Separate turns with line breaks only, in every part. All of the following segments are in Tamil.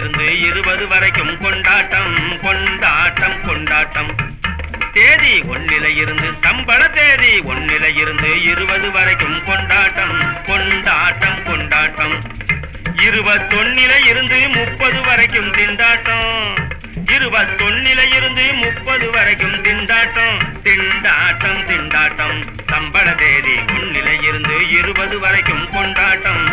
இருந்து இருபது வரைக்கும் கொண்டாட்டம் கொண்டாட்டம் கொண்டாட்டம். தேதி ஒன்னில இருந்து சம்பள தேதி ஒன்னில இருந்து இருபது வரைக்கும் கொண்டாட்டம் கொண்டாட்டம் கொண்டாட்டம். இருபத்தொன்னில இருந்து முப்பது வரைக்கும் திண்டாட்டம். இருபத்தொன்னில இருந்து முப்பது வரைக்கும் திண்டாட்டம் திண்டாட்டம் திண்டாட்டம். சம்பள தேதி ஒன்னில இருந்து இருபது வரைக்கும் கொண்டாட்டம்.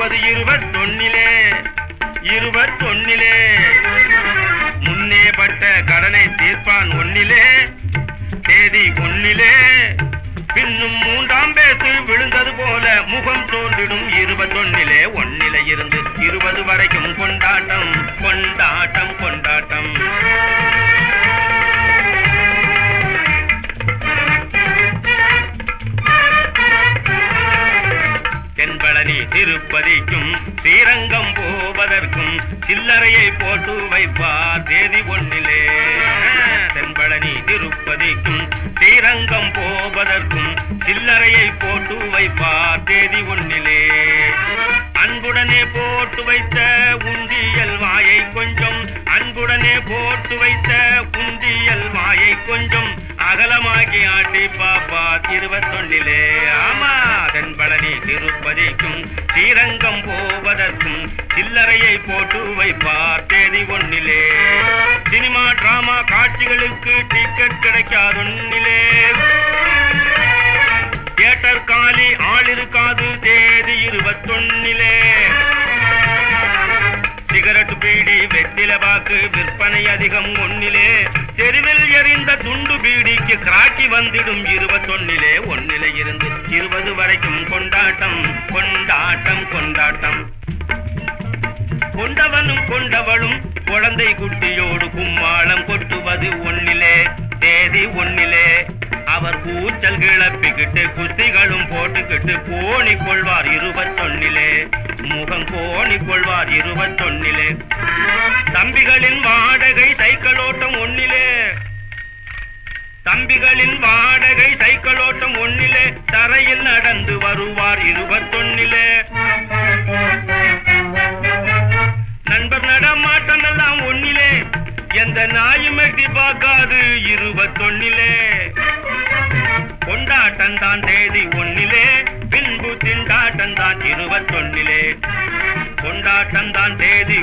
இருபது இருபத்தொன்னிலே இருபத்தொன்னிலே முன்னே பட்ட கடனை தீர்ப்பான் ஒன்னிலே தேதி ஒன்னிலே பின்னும் மூன்றாம் பேசு விழுந்தது போல முகம் தோன்றிடும் இருபத்தொன்னிலே. ஒன்னிலே இருந்து இருபது வரைக்கும் கொண்டாட்டம் கொண்டாட்டம் கொண்டாட்டம் தென்பழனி திருப்பதிக்கும் ஸ்ரீரங்கம் போவதற்கும் சில்லறையை போட்டு வைப்பார் தேதி ஒன்னிலே தென்பழனி திருப்பதிக்கும் ஸ்ரீரங்கம் போவதற்கும் சில்லறையை போட்டு வைப்பார் தேதி ஒன்னிலே அன்புடனே போட்டு வைத்த உண்டியல் வாயை கொஞ்சம் அன்புடனே போட்டு வைத்த உண்டியல் வாயை கொஞ்சம் அகலமாக்கி ஆட்டி பாப்பா இருபத்தொன்னிலே. திருப்பதிக்கும் ஸ்ரீரங்கம் போவதற்கும் சில்லறையை போட்டு வைப்பார் தேதி ஒன்னிலே சினிமா டிராமா காட்சிகளுக்கு டிக்கெட் கிடைக்காதொன்னிலே. தியேட்டர் காலி ஆள் இருக்காது தேதி இருபத்தொன்னிலே. சிகரெட் பீடி வெத்தில பாக்கு விற்பனை அதிகம் ஒன்னிலே. தெருவில் எறிந்த துண்டு பீடிக்கு கிராக்கி வந்திடும் இருபத்தொன்னிலே ஒன்னிலே இருபது வரைக்கும் கொண்டாட்டம் கொண்டாட்டம் கொண்டாட்டம். கொண்டவனும் கொண்டவளும் குழந்தை குட்டியோடு கும்மாளம் கொட்டுவது ஒன்னிலே தேதி ஒன்னிலே அவர் கூச்சல் கிளப்பிக்கிட்டு குஸ்திகளும் போட்டுக்கிட்டு கோணி கொள்வார் இருபத்தொன்னிலே. முகம் கோணி கொள்வார் இருபத்தொன்னிலே. தம்பிகளின் வாடகை சைக்கிளோட்டம் ஒன்னிலே தம்பிகளின் வாடகை எந்த நாயும் எட்டி பார்க்காது இருபத்தொன்னிலே. கொண்டாட்டம் தான் தேதி ஒன்னிலே பின்பு திண்டாட்டம் தான் இருபத்தொன்னிலே. கொண்டாட்டம் தான் தேதி